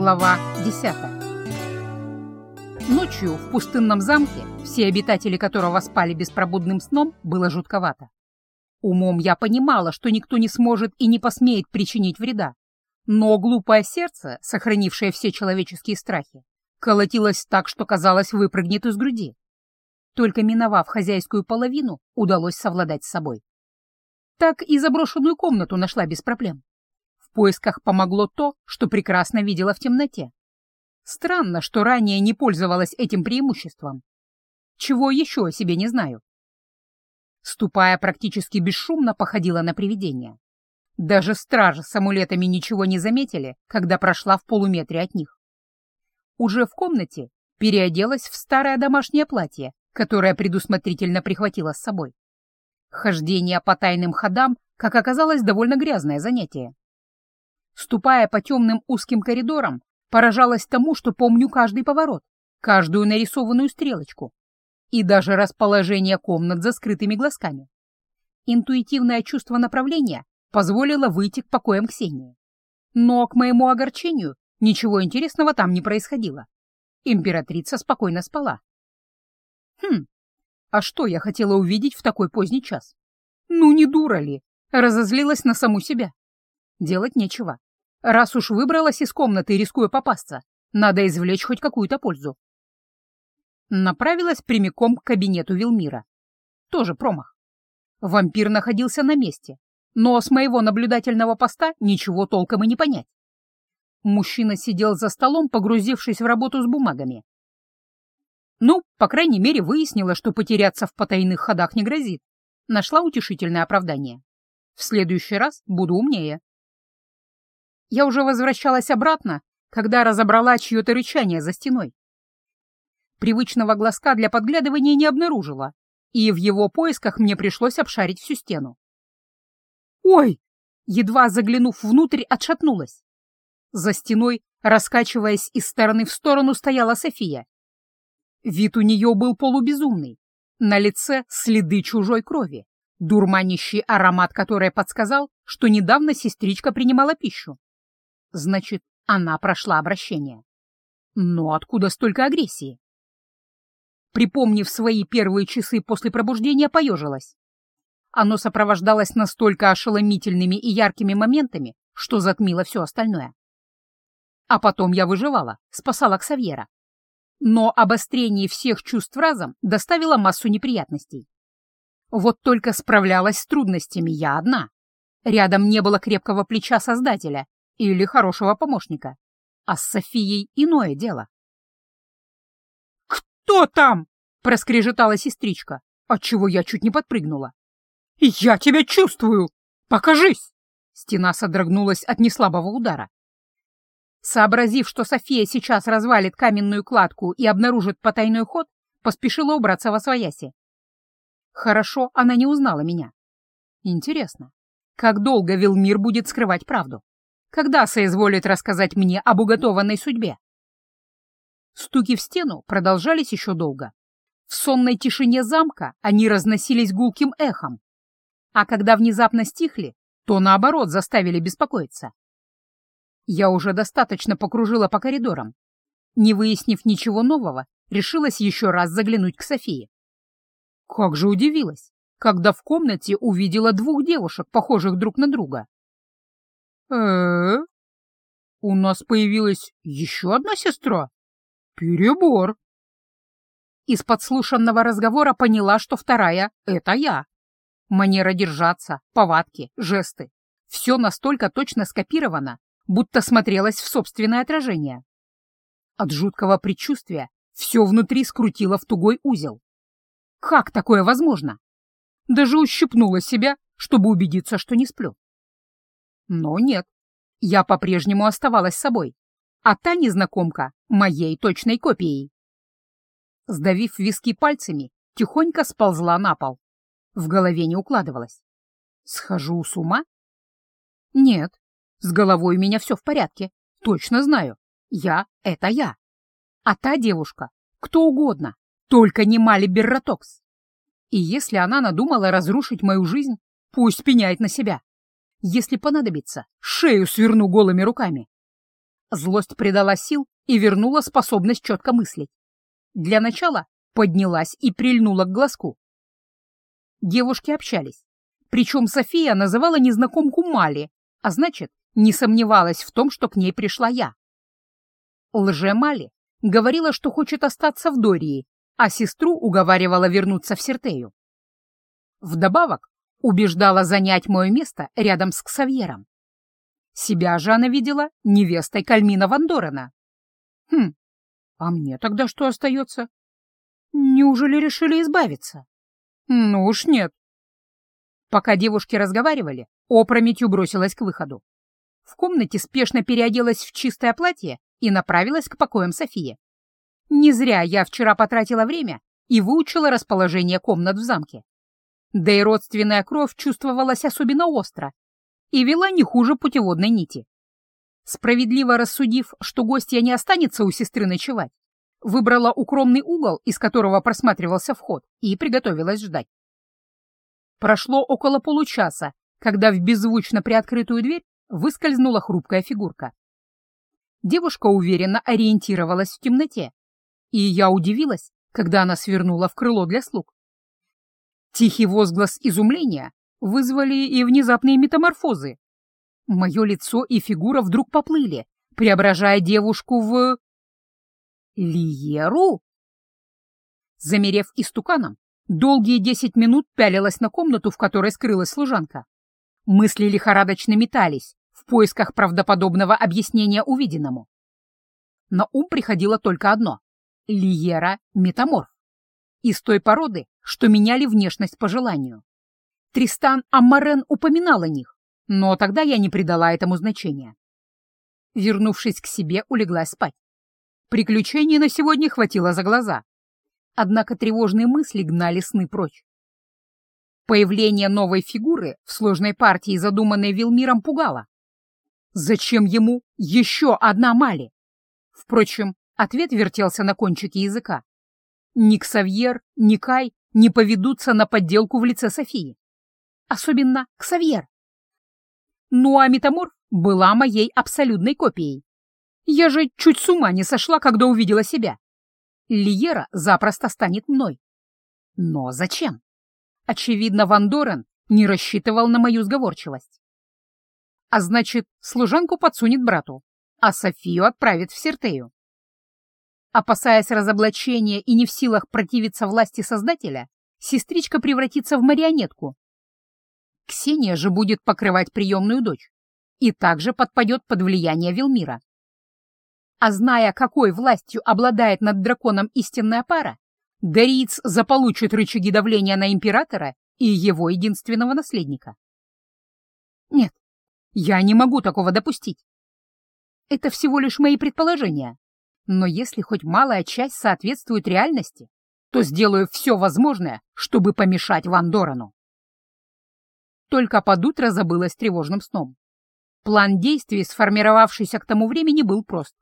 Глава 10 Ночью в пустынном замке, все обитатели которого спали беспробудным сном, было жутковато. Умом я понимала, что никто не сможет и не посмеет причинить вреда, но глупое сердце, сохранившее все человеческие страхи, колотилось так, что, казалось, выпрыгнет из груди. Только миновав хозяйскую половину, удалось совладать с собой. Так и заброшенную комнату нашла без проблем. Поисках помогло то, что прекрасно видела в темноте. Странно, что ранее не пользовалась этим преимуществом. Чего еще о себе не знаю. Ступая практически бесшумно, походила на привидение. Даже стражи с амулетами ничего не заметили, когда прошла в полуметре от них. Уже в комнате переоделась в старое домашнее платье, которое предусмотрительно прихватила с собой. Хождение по тайным ходам, как оказалось, довольно грязное занятие. Ступая по темным узким коридорам, поражалась тому, что помню каждый поворот, каждую нарисованную стрелочку и даже расположение комнат за скрытыми глазками. Интуитивное чувство направления позволило выйти к покоям Ксении. Но, к моему огорчению, ничего интересного там не происходило. Императрица спокойно спала. Хм, а что я хотела увидеть в такой поздний час? Ну, не дура ли? Разозлилась на саму себя. Делать нечего. Раз уж выбралась из комнаты, рискуя попасться, надо извлечь хоть какую-то пользу. Направилась прямиком к кабинету Вилмира. Тоже промах. Вампир находился на месте, но с моего наблюдательного поста ничего толком и не понять. Мужчина сидел за столом, погрузившись в работу с бумагами. Ну, по крайней мере, выяснила, что потеряться в потайных ходах не грозит. Нашла утешительное оправдание. В следующий раз буду умнее. Я уже возвращалась обратно, когда разобрала чье-то рычание за стеной. Привычного глазка для подглядывания не обнаружила, и в его поисках мне пришлось обшарить всю стену. «Ой!» Едва заглянув внутрь, отшатнулась. За стеной, раскачиваясь из стороны в сторону, стояла София. Вид у нее был полубезумный. На лице следы чужой крови, дурманящий аромат, который подсказал, что недавно сестричка принимала пищу. Значит, она прошла обращение. Но откуда столько агрессии? Припомнив свои первые часы после пробуждения, поежилась. Оно сопровождалось настолько ошеломительными и яркими моментами, что затмило все остальное. А потом я выживала, спасала Ксавьера. Но обострение всех чувств разом доставило массу неприятностей. Вот только справлялась с трудностями я одна. Рядом не было крепкого плеча Создателя, или хорошего помощника. А с Софией иное дело. «Кто там?» — проскрежетала сестричка, отчего я чуть не подпрыгнула. «Я тебя чувствую! Покажись!» Стена содрогнулась от неслабого удара. Сообразив, что София сейчас развалит каменную кладку и обнаружит потайной ход, поспешила убраться во свояси. Хорошо, она не узнала меня. Интересно, как долго Вилмир будет скрывать правду? Когда соизволит рассказать мне об уготованной судьбе. Стуки в стену продолжались еще долго. В сонной тишине замка они разносились гулким эхом, а когда внезапно стихли, то наоборот заставили беспокоиться. Я уже достаточно покружила по коридорам. Не выяснив ничего нового, решилась еще раз заглянуть к Софии. Как же удивилась, когда в комнате увидела двух девушек, похожих друг на друга э У нас появилась еще одна сестра? Перебор. Из подслушанного разговора поняла, что вторая — это я. Манера держаться, повадки, жесты — все настолько точно скопировано, будто смотрелось в собственное отражение. От жуткого предчувствия все внутри скрутило в тугой узел. Как такое возможно? Даже ущипнула себя, чтобы убедиться, что не сплю. Но нет, я по-прежнему оставалась собой, а та незнакомка — моей точной копией. Сдавив виски пальцами, тихонько сползла на пол. В голове не укладывалось. Схожу с ума? Нет, с головой у меня все в порядке. Точно знаю. Я — это я. А та девушка — кто угодно, только не Мали Берротокс. И если она надумала разрушить мою жизнь, пусть пеняет на себя. Если понадобится, шею сверну голыми руками. Злость придала сил и вернула способность четко мыслить. Для начала поднялась и прильнула к глазку. Девушки общались. Причем София называла незнакомку Мали, а значит, не сомневалась в том, что к ней пришла я. Лже-Мали говорила, что хочет остаться в Дории, а сестру уговаривала вернуться в Сертею. Вдобавок, убеждала занять мое место рядом с Ксавьером. Себя же она видела невестой Кальмина Вандорена. Хм, а мне тогда что остается? Неужели решили избавиться? Ну уж нет. Пока девушки разговаривали, опрометью бросилась к выходу. В комнате спешно переоделась в чистое платье и направилась к покоям Софии. Не зря я вчера потратила время и выучила расположение комнат в замке. Да и родственная кровь чувствовалась особенно остро и вела не хуже путеводной нити. Справедливо рассудив, что гостья не останется у сестры ночевать, выбрала укромный угол, из которого просматривался вход, и приготовилась ждать. Прошло около получаса, когда в беззвучно приоткрытую дверь выскользнула хрупкая фигурка. Девушка уверенно ориентировалась в темноте, и я удивилась, когда она свернула в крыло для слуг. Тихий возглас изумления вызвали и внезапные метаморфозы. Мое лицо и фигура вдруг поплыли, преображая девушку в... Лиеру? Замерев истуканом, долгие десять минут пялилась на комнату, в которой скрылась служанка. Мысли лихорадочно метались в поисках правдоподобного объяснения увиденному. На ум приходило только одно — Лиера — метаморф. Из той породы, что меняли внешность по желанию. Тристан Аммарен упоминал о них, но тогда я не придала этому значения. Вернувшись к себе, улеглась спать. Приключений на сегодня хватило за глаза. Однако тревожные мысли гнали сны прочь. Появление новой фигуры в сложной партии, задуманной Вилмиром, пугало. Зачем ему еще одна Мали? Впрочем, ответ вертелся на кончике языка. Ни Ксавьер, ни Кай не поведутся на подделку в лице Софии особенно Ксавьер. Ну а метаморф была моей абсолютной копией. Я же чуть с ума не сошла, когда увидела себя. Лиера запросто станет мной. Но зачем? Очевидно, Ван Дорен не рассчитывал на мою сговорчивость. А значит, служанку подсунет брату, а Софию отправит в Сертею. Опасаясь разоблачения и не в силах противиться власти Создателя, сестричка превратится в марионетку, Ксения же будет покрывать приемную дочь и также подпадет под влияние Вилмира. А зная, какой властью обладает над драконом истинная пара, Дариец заполучит рычаги давления на императора и его единственного наследника. Нет, я не могу такого допустить. Это всего лишь мои предположения. Но если хоть малая часть соответствует реальности, то сделаю все возможное, чтобы помешать Ван Дорану. Только под утро забылась тревожным сном. План действий, сформировавшийся к тому времени, был прост.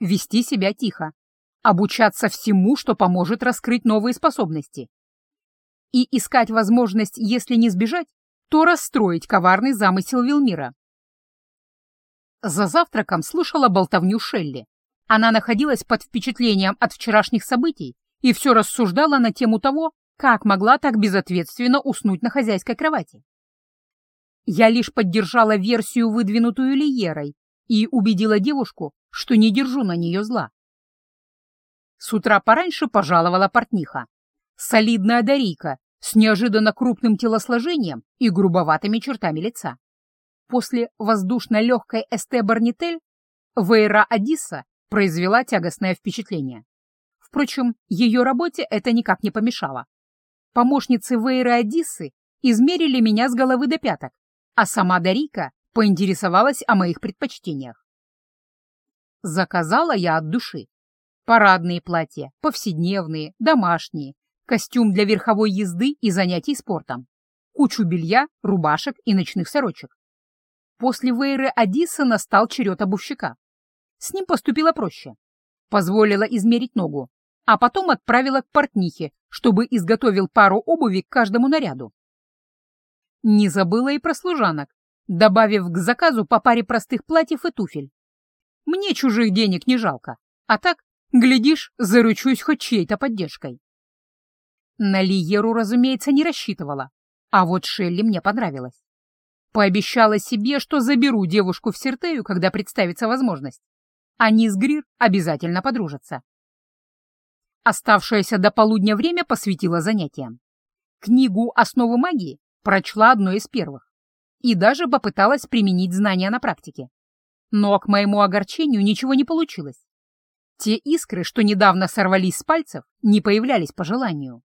Вести себя тихо, обучаться всему, что поможет раскрыть новые способности. И искать возможность, если не сбежать, то расстроить коварный замысел Вилмира. За завтраком слушала болтовню Шелли. Она находилась под впечатлением от вчерашних событий и все рассуждала на тему того, как могла так безответственно уснуть на хозяйской кровати. Я лишь поддержала версию, выдвинутую Лиерой, и убедила девушку, что не держу на нее зла. С утра пораньше пожаловала портниха. Солидная дарийка с неожиданно крупным телосложением и грубоватыми чертами лица. После воздушно-легкой Эсте Барнитель Вейра Адисса произвела тягостное впечатление. Впрочем, ее работе это никак не помешало. Помощницы Вейры Адиссы измерили меня с головы до пяток а сама Дарика поинтересовалась о моих предпочтениях. Заказала я от души. Парадные платья, повседневные, домашние, костюм для верховой езды и занятий спортом, кучу белья, рубашек и ночных сорочек. После Вейры Адиса настал черед обувщика. С ним поступила проще. Позволила измерить ногу, а потом отправила к портнихе, чтобы изготовил пару обуви к каждому наряду. Не забыла и про служанок, добавив к заказу по паре простых платьев и туфель. Мне чужих денег не жалко, а так, глядишь, заручусь хоть чьей-то поддержкой. На Лиеру, разумеется, не рассчитывала, а вот Шелли мне понравилась. Пообещала себе, что заберу девушку в Сертею, когда представится возможность. Они с Грир обязательно подружатся. Оставшееся до полудня время посвятила занятиям. Книгу «Основы магии» прочла одной из первых и даже попыталась применить знания на практике. Но к моему огорчению ничего не получилось. Те искры, что недавно сорвались с пальцев, не появлялись по желанию.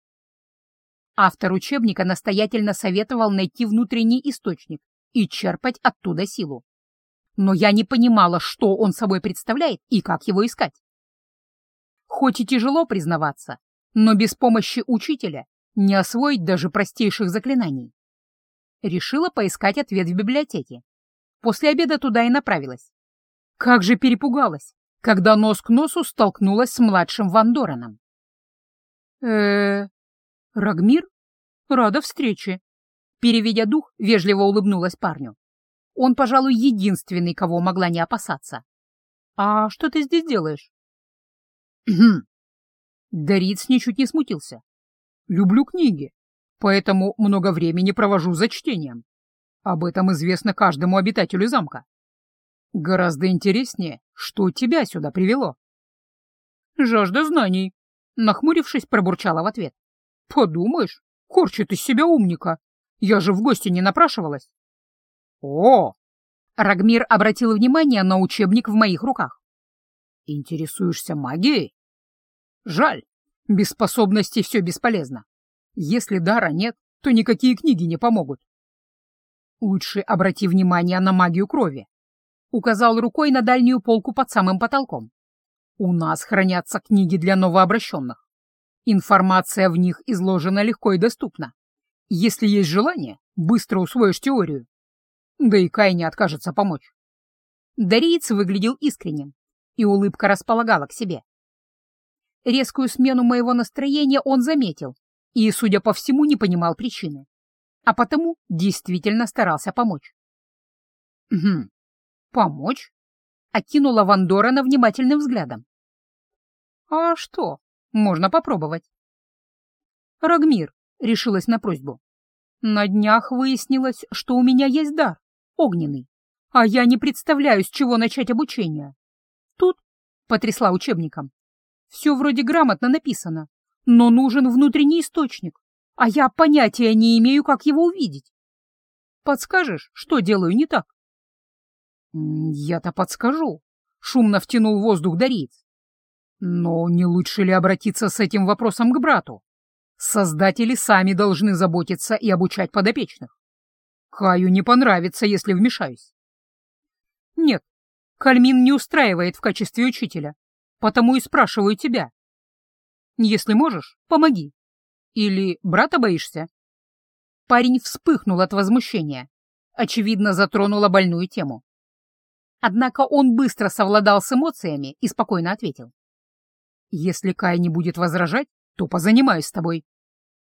Автор учебника настоятельно советовал найти внутренний источник и черпать оттуда силу. Но я не понимала, что он собой представляет и как его искать. Хоть и тяжело признаваться, но без помощи учителя не освоить даже простейших заклинаний. Решила поискать ответ в библиотеке. После обеда туда и направилась. Как же перепугалась, когда нос к носу столкнулась с младшим Вандораном. э Рагмир? Рада встрече. Переведя дух, вежливо улыбнулась парню. Он, пожалуй, единственный, кого могла не опасаться. «А что ты здесь делаешь?» Дариц ничуть не смутился. «Люблю книги, поэтому много времени провожу за чтением. Об этом известно каждому обитателю замка. Гораздо интереснее, что тебя сюда привело». «Жажда знаний», — нахмурившись, пробурчала в ответ. «Подумаешь, корчит из себя умника. Я же в гости не напрашивалась». «О!» — Рагмир обратил внимание на учебник в моих руках. «Интересуешься магией?» «Жаль, без способностей все бесполезно. Если дара нет, то никакие книги не помогут. Лучше обрати внимание на магию крови. Указал рукой на дальнюю полку под самым потолком. У нас хранятся книги для новообращенных. Информация в них изложена легко и доступно. Если есть желание, быстро усвоишь теорию. Да и Кай не откажется помочь. Дариец выглядел искренним, и улыбка располагала к себе. Резкую смену моего настроения он заметил и, судя по всему, не понимал причины, а потому действительно старался помочь. «Угу, помочь?» — окинула Вандорана внимательным взглядом. «А что, можно попробовать». «Рагмир», — решилась на просьбу, — «на днях выяснилось, что у меня есть дар, огненный, а я не представляю, с чего начать обучение. Тут, — потрясла учебником, — все вроде грамотно написано, но нужен внутренний источник, а я понятия не имею, как его увидеть. Подскажешь, что делаю не так? Я-то подскажу, шумно втянул воздух Дариец. Но не лучше ли обратиться с этим вопросом к брату? Создатели сами должны заботиться и обучать подопечных. Каю не понравится, если вмешаюсь. Нет, Кальмин не устраивает в качестве учителя, потому и спрашиваю тебя. Если можешь, помоги. Или брата боишься?» Парень вспыхнул от возмущения. Очевидно, затронула больную тему. Однако он быстро совладал с эмоциями и спокойно ответил. «Если Кай не будет возражать, то позанимаюсь с тобой.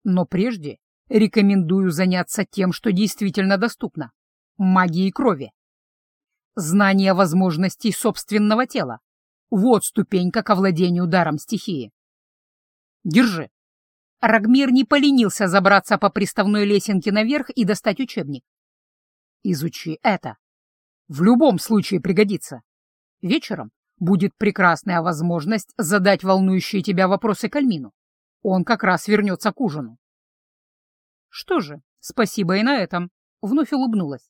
Но прежде рекомендую заняться тем, что действительно доступно — магией крови. Знание возможностей собственного тела — вот ступенька к овладению даром стихии. Держи. Рагмир не поленился забраться по приставной лесенке наверх и достать учебник. Изучи это. В любом случае пригодится. Вечером будет прекрасная возможность задать волнующие тебя вопросы Кальмину. Он как раз вернется к ужину. Что же, спасибо и на этом. Вновь улыбнулась.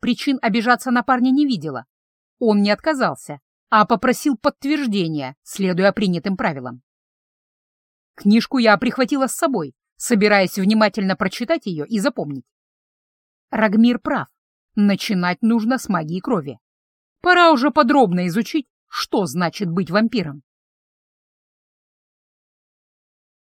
Причин обижаться на парня не видела. Он не отказался, а попросил подтверждения, следуя принятым правилам. Книжку я прихватила с собой, собираясь внимательно прочитать ее и запомнить. Рагмир прав. Начинать нужно с магии крови. Пора уже подробно изучить, что значит быть вампиром.